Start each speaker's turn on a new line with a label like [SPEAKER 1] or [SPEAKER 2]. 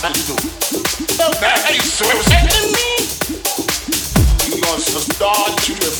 [SPEAKER 1] son do.
[SPEAKER 2] No matter you me. You gonna start to